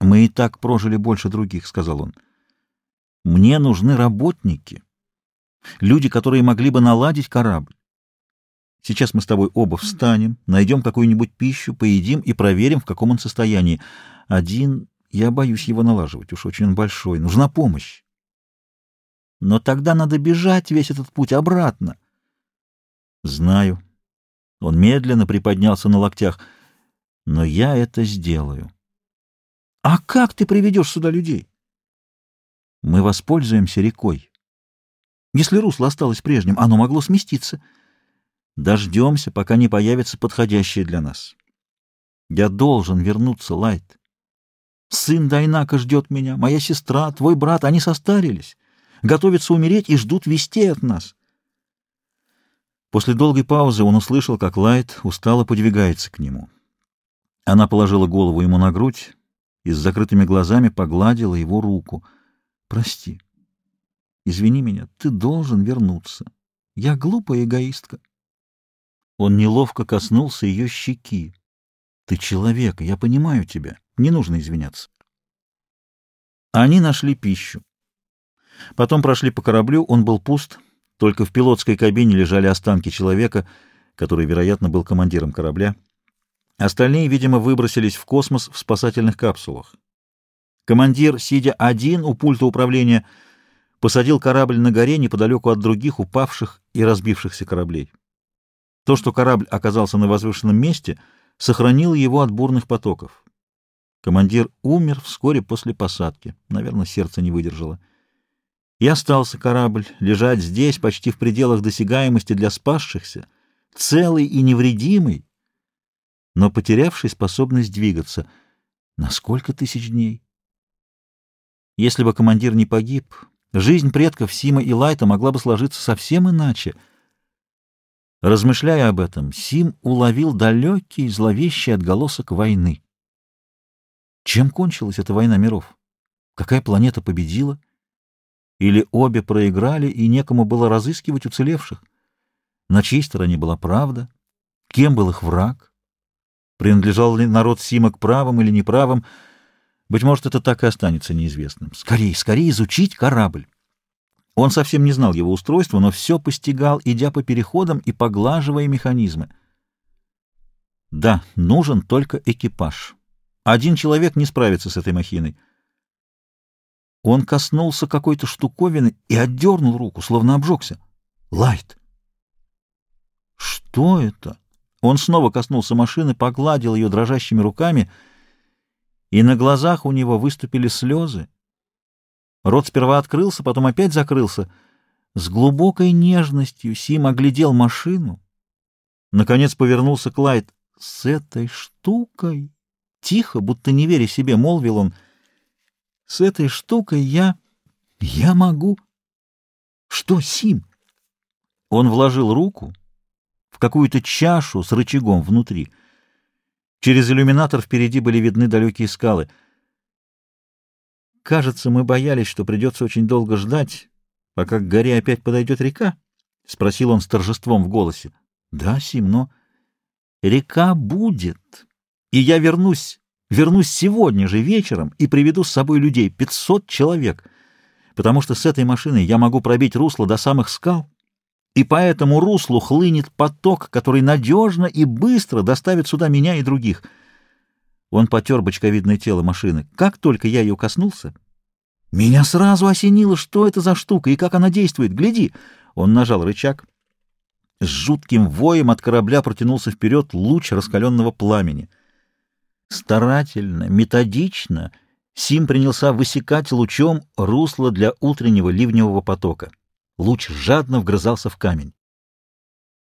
«Мы и так прожили больше других», — сказал он. «Мне нужны работники, люди, которые могли бы наладить корабль. Сейчас мы с тобой оба встанем, найдем какую-нибудь пищу, поедим и проверим, в каком он состоянии. Один, я боюсь его налаживать, уж очень он большой, нужна помощь. Но тогда надо бежать весь этот путь обратно. Знаю. Он медленно приподнялся на локтях. Но я это сделаю. А как ты приведешь сюда людей? Мы воспользуемся рекой. Если русло осталось прежним, оно могло сместиться. Дождемся, пока не появится подходящее для нас. Я должен вернуться, Лайт. Сын Дайнака ждет меня, моя сестра, твой брат, они состарились, готовятся умереть и ждут вестей от нас. После долгой паузы он услышал, как Лайт устало подвигается к нему. Она положила голову ему на грудь и с закрытыми глазами погладила его руку. «Прости. Извини меня, ты должен вернуться. Я глупая эгоистка». Он неловко коснулся ее щеки. «Ты человек, я понимаю тебя. Не нужно извиняться». Они нашли пищу. Потом прошли по кораблю, он был пуст, только в пилотской кабине лежали останки человека, который, вероятно, был командиром корабля. Остальные, видимо, выбросились в космос в спасательных капсулах. Командир, сидя один у пульта управления, посадил корабль на горе неподалеку от других упавших и разбившихся кораблей. То, что корабль оказался на возвышенном месте, сохранило его от бурных потоков. Командир умер вскоре после посадки. Наверное, сердце не выдержало. И остался корабль лежать здесь, почти в пределах досягаемости для спасшихся, целый и невредимый, но потерявший способность двигаться. На сколько тысяч дней? Если бы командир не погиб, жизнь предков Сима и Лайта могла бы сложиться совсем иначе. Размышляя об этом, Сим уловил далекий, зловещий отголосок войны. Чем кончилась эта война миров? Какая планета победила? Или обе проиграли, и некому было разыскивать уцелевших? На чьей стороне была правда? Кем был их враг? Принадлежал ли народ Сима к правым или неправым? Быть может, это так и останется неизвестным. Скорее, скорее изучить корабль. Он совсем не знал его устройства, но все постигал, идя по переходам и поглаживая механизмы. Да, нужен только экипаж. Один человек не справится с этой махиной. Он коснулся какой-то штуковины и отдернул руку, словно обжегся. Лайт! Что это? Он снова коснулся машины, погладил ее дрожащими руками, и на глазах у него выступили слезы. Рот сперва открылся, потом опять закрылся. С глубокой нежностью Сим оглядел машину. Наконец повернулся к Лайт. «С этой штукой?» Тихо, будто не веря себе, молвил он — с этой штукой я... я могу... Что, Сим? Он вложил руку в какую-то чашу с рычагом внутри. Через иллюминатор впереди были видны далекие скалы. Кажется, мы боялись, что придется очень долго ждать, пока к горе опять подойдет река, — спросил он с торжеством в голосе. — Да, Сим, но река будет, и я вернусь Вернусь сегодня же вечером и приведу с собой людей, 500 человек, потому что с этой машиной я могу пробить русло до самых скал, и по этому руслу хлынет поток, который надежно и быстро доставит сюда меня и других. Он потер бочковидное тело машины. Как только я ее коснулся, меня сразу осенило, что это за штука и как она действует. Гляди! Он нажал рычаг. С жутким воем от корабля протянулся вперед луч раскаленного пламени — Старательно, методично Сим принялся высекать лучом русло для утреннего ливневого потока. Луч жадно вгрызался в камень.